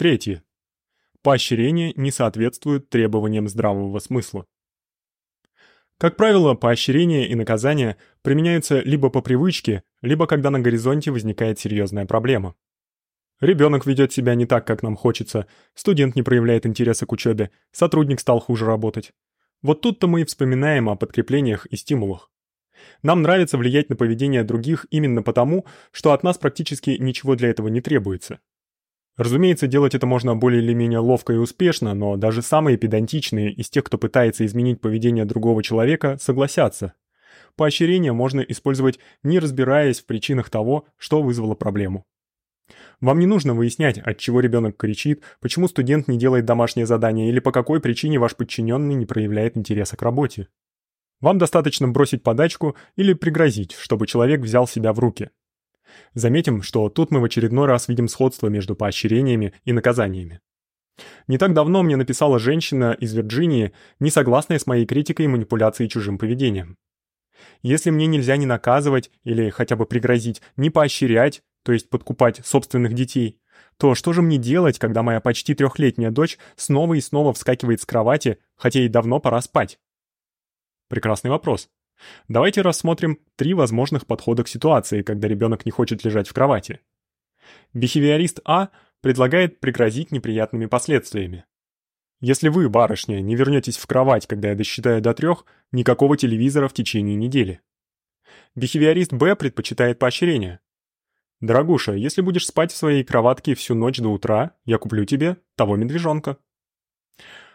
Третье. Поощрение не соответствует требованиям здравого смысла. Как правило, поощрение и наказание применяются либо по привычке, либо когда на горизонте возникает серьезная проблема. Ребенок ведет себя не так, как нам хочется, студент не проявляет интереса к учебе, сотрудник стал хуже работать. Вот тут-то мы и вспоминаем о подкреплениях и стимулах. Нам нравится влиять на поведение других именно потому, что от нас практически ничего для этого не требуется. Разумеется, делать это можно более или менее ловко и успешно, но даже самые педантичные из тех, кто пытается изменить поведение другого человека, согласятся. Поощрение можно использовать, не разбираясь в причинах того, что вызвало проблему. Вам не нужно выяснять, от чего ребенок кричит, почему студент не делает домашнее задание или по какой причине ваш подчиненный не проявляет интереса к работе. Вам достаточно бросить подачку или пригрозить, чтобы человек взял себя в руки. Заметим, что тут мы в очередной раз видим сходство между поощрениями и наказаниями. Не так давно мне написала женщина из Вирджинии, не согласная с моей критикой манипуляции чужим поведением. Если мне нельзя ни наказывать или хотя бы пригрозить, ни поощрять, то есть подкупать собственных детей, то что же мне делать, когда моя почти трехлетняя дочь снова и снова вскакивает с кровати, хотя ей давно пора спать? Прекрасный вопрос. Давайте рассмотрим три возможных подхода к ситуации, когда ребенок не хочет лежать в кровати. Бихевиорист А предлагает пригрозить неприятными последствиями. Если вы, барышня, не вернетесь в кровать, когда я досчитаю до трех, никакого телевизора в течение недели. Бихевиорист Б предпочитает поощрение. Дорогуша, если будешь спать в своей кроватке всю ночь до утра, я куплю тебе того медвежонка.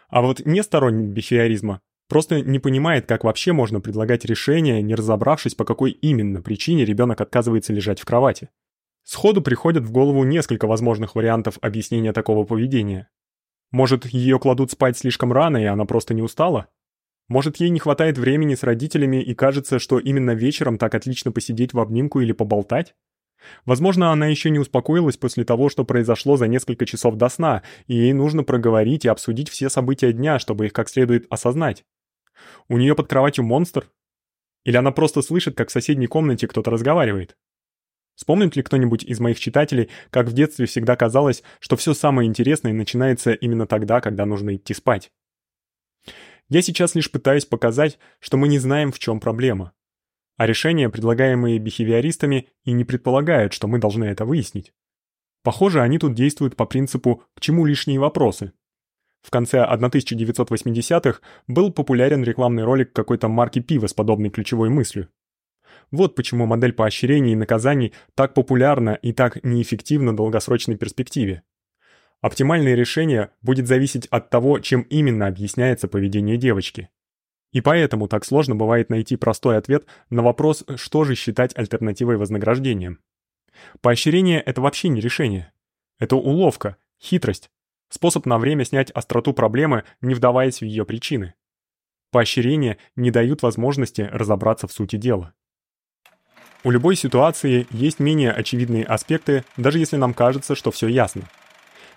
А вот не сторонник бихевиоризма просто не понимает, как вообще можно предлагать решение, не разобравшись, по какой именно причине ребенок отказывается лежать в кровати. Сходу приходят в голову несколько возможных вариантов объяснения такого поведения. Может, ее кладут спать слишком рано, и она просто не устала? Может, ей не хватает времени с родителями и кажется, что именно вечером так отлично посидеть в обнимку или поболтать? Возможно, она еще не успокоилась после того, что произошло за несколько часов до сна, и ей нужно проговорить и обсудить все события дня, чтобы их как следует осознать. У нее под кроватью монстр? Или она просто слышит, как в соседней комнате кто-то разговаривает? Вспомнит ли кто-нибудь из моих читателей, как в детстве всегда казалось, что все самое интересное начинается именно тогда, когда нужно идти спать? Я сейчас лишь пытаюсь показать, что мы не знаем, в чем проблема. А решения, предлагаемые бихевиористами, и не предполагают, что мы должны это выяснить. Похоже, они тут действуют по принципу «к чему лишние вопросы?». В конце 1980-х был популярен рекламный ролик какой-то марки пива с подобной ключевой мыслью. Вот почему модель поощрений и наказаний так популярна и так неэффективна в долгосрочной перспективе. Оптимальное решение будет зависеть от того, чем именно объясняется поведение девочки. И поэтому так сложно бывает найти простой ответ на вопрос, что же считать альтернативой вознаграждением. Поощрение это вообще не решение. Это уловка, хитрость, способ на время снять остроту проблемы, не вдаваясь в ее причины. Поощрения не дают возможности разобраться в сути дела. У любой ситуации есть менее очевидные аспекты, даже если нам кажется, что все ясно.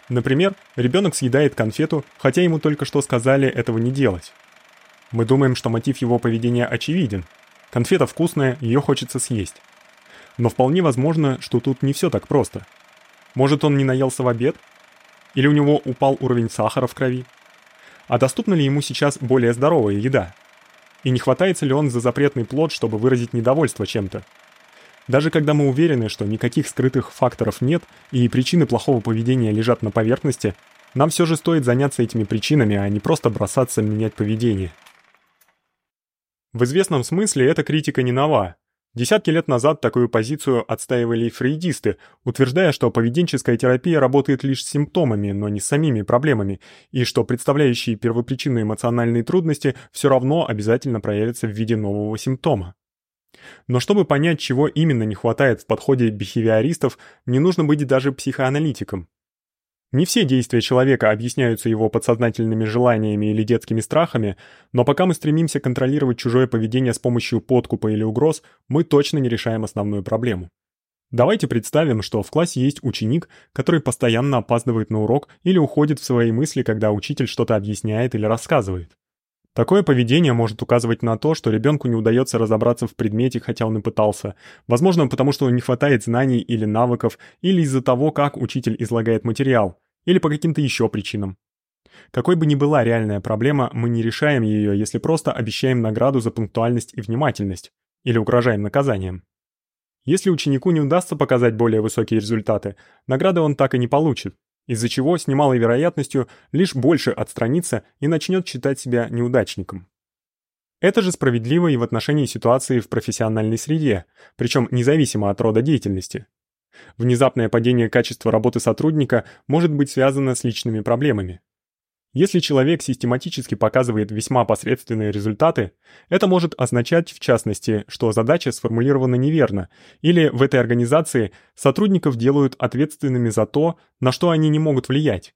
Например, ребенок съедает конфету, хотя ему только что сказали этого не делать. Мы думаем, что мотив его поведения очевиден. Конфета вкусная, ее хочется съесть. Но вполне возможно, что тут не все так просто. Может, он не наелся в обед? Или у него упал уровень сахара в крови? А доступна ли ему сейчас более здоровая еда? И не хватается ли он за запретный плод, чтобы выразить недовольство чем-то? Даже когда мы уверены, что никаких скрытых факторов нет и причины плохого поведения лежат на поверхности, нам все же стоит заняться этими причинами, а не просто бросаться менять поведение. В известном смысле эта критика не нова. Десятки лет назад такую позицию отстаивали фрейдисты, утверждая, что поведенческая терапия работает лишь с симптомами, но не с самими проблемами, и что представляющие первопричину эмоциональные трудности все равно обязательно проявятся в виде нового симптома. Но чтобы понять, чего именно не хватает в подходе бихевиористов, не нужно быть даже психоаналитиком. Не все действия человека объясняются его подсознательными желаниями или детскими страхами, но пока мы стремимся контролировать чужое поведение с помощью подкупа или угроз, мы точно не решаем основную проблему. Давайте представим, что в классе есть ученик, который постоянно опаздывает на урок или уходит в свои мысли, когда учитель что-то объясняет или рассказывает. Такое поведение может указывать на то, что ребенку не удается разобраться в предмете, хотя он и пытался. Возможно, потому что не хватает знаний или навыков, или из-за того, как учитель излагает материал. или по каким-то еще причинам. Какой бы ни была реальная проблема, мы не решаем ее, если просто обещаем награду за пунктуальность и внимательность или угрожаем наказанием. Если ученику не удастся показать более высокие результаты, награды он так и не получит, из-за чего с немалой вероятностью лишь больше отстранится и начнет считать себя неудачником. Это же справедливо и в отношении ситуации в профессиональной среде, причем независимо от рода деятельности. Внезапное падение качества работы сотрудника может быть связано с личными проблемами. Если человек систематически показывает весьма посредственные результаты, это может означать, в частности, что задача сформулирована неверно, или в этой организации сотрудников делают ответственными за то, на что они не могут влиять.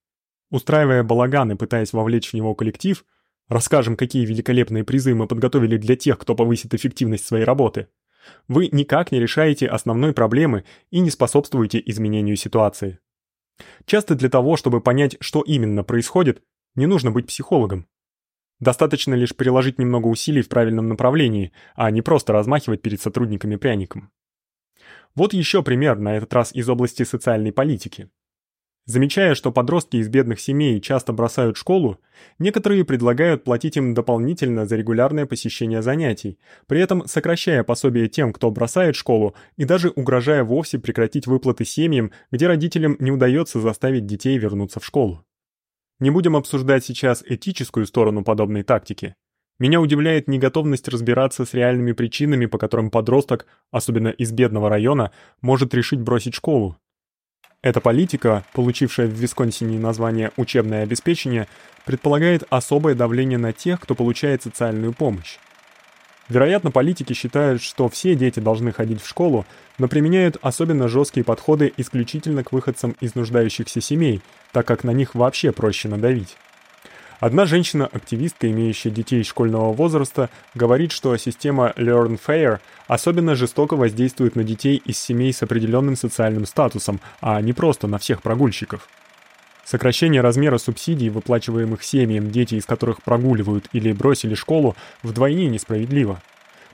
Устраивая балаган и пытаясь вовлечь в него коллектив, расскажем, какие великолепные призы мы подготовили для тех, кто повысит эффективность своей работы. Вы никак не решаете основной проблемы и не способствуете изменению ситуации. Часто для того, чтобы понять, что именно происходит, не нужно быть психологом. Достаточно лишь приложить немного усилий в правильном направлении, а не просто размахивать перед сотрудниками пряником. Вот еще пример, на этот раз из области социальной политики. Замечая, что подростки из бедных семей часто бросают школу, некоторые предлагают платить им дополнительно за регулярное посещение занятий, при этом сокращая пособие тем, кто бросает школу, и даже угрожая вовсе прекратить выплаты семьям, где родителям не удается заставить детей вернуться в школу. Не будем обсуждать сейчас этическую сторону подобной тактики. Меня удивляет неготовность разбираться с реальными причинами, по которым подросток, особенно из бедного района, может решить бросить школу. Эта политика, получившая в Висконсине название учебное обеспечение, предполагает особое давление на тех, кто получает социальную помощь. Вероятно, политики считают, что все дети должны ходить в школу, но применяют особенно жесткие подходы исключительно к выходцам из нуждающихся семей, так как на них вообще проще надавить. Одна женщина-активистка, имеющая детей школьного возраста, говорит, что система Learn Fair особенно жестоко воздействует на детей из семей с определенным социальным статусом, а не просто на всех прогульщиков. Сокращение размера субсидий, выплачиваемых семьям, дети из которых прогуливают или бросили школу, вдвойне несправедливо.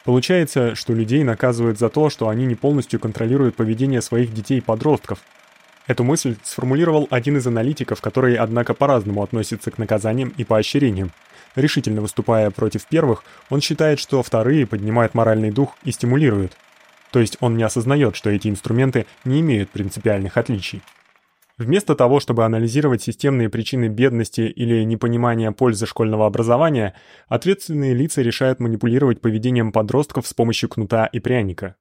Получается, что людей наказывают за то, что они не полностью контролируют поведение своих детей-подростков – Эту мысль сформулировал один из аналитиков, который, однако, по-разному относится к наказаниям и поощрениям. Решительно выступая против первых, он считает, что вторые поднимают моральный дух и стимулируют. То есть он не осознает, что эти инструменты не имеют принципиальных отличий. Вместо того, чтобы анализировать системные причины бедности или непонимания пользы школьного образования, ответственные лица решают манипулировать поведением подростков с помощью кнута и пряника.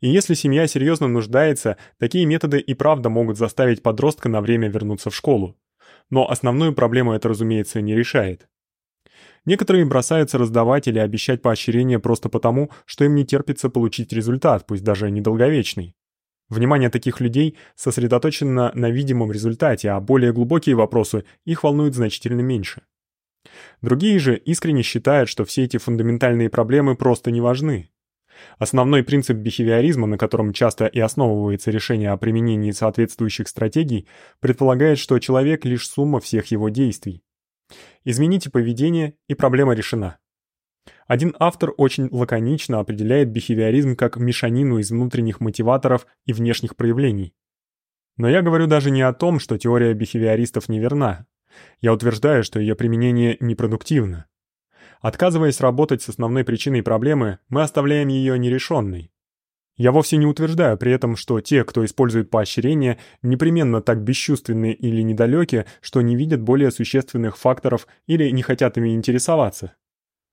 И если семья серьезно нуждается, такие методы и правда могут заставить подростка на время вернуться в школу. Но основную проблему это, разумеется, не решает. Некоторые бросаются раздавать или обещать поощрения просто потому, что им не терпится получить результат, пусть даже недолговечный. Внимание таких людей сосредоточено на видимом результате, а более глубокие вопросы их волнуют значительно меньше. Другие же искренне считают, что все эти фундаментальные проблемы просто не важны. Основной принцип бихевиоризма, на котором часто и основывается решение о применении соответствующих стратегий, предполагает, что человек лишь сумма всех его действий. Измените поведение, и проблема решена. Один автор очень лаконично определяет бихевиоризм как мешанину из внутренних мотиваторов и внешних проявлений. Но я говорю даже не о том, что теория бихевиористов неверна. Я утверждаю, что ее применение непродуктивно. Отказываясь работать с основной причиной проблемы, мы оставляем ее нерешенной. Я вовсе не утверждаю при этом, что те, кто использует поощрение, непременно так бесчувственны или недалеки, что не видят более существенных факторов или не хотят ими интересоваться.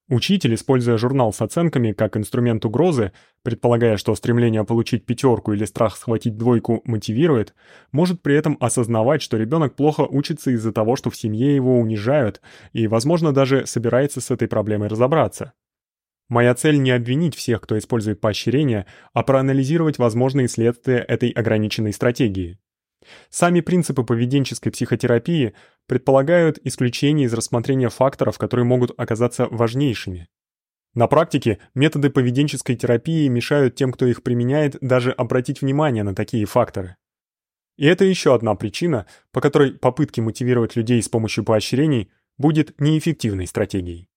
Учитель, используя журнал с оценками как инструмент угрозы, предполагая, что стремление получить пятерку или страх схватить двойку мотивирует, может при этом осознавать, что ребенок плохо учится из-за того, что в семье его унижают, и, возможно, даже собирается с этой проблемой разобраться. Моя цель не обвинить всех, кто использует поощрение, а проанализировать возможные следствия этой ограниченной стратегии. Сами принципы поведенческой психотерапии предполагают исключение из рассмотрения факторов, которые могут оказаться важнейшими. На практике методы поведенческой терапии мешают тем, кто их применяет, даже обратить внимание на такие факторы. И это еще одна причина, по которой попытки мотивировать людей с помощью поощрений будет неэффективной стратегией.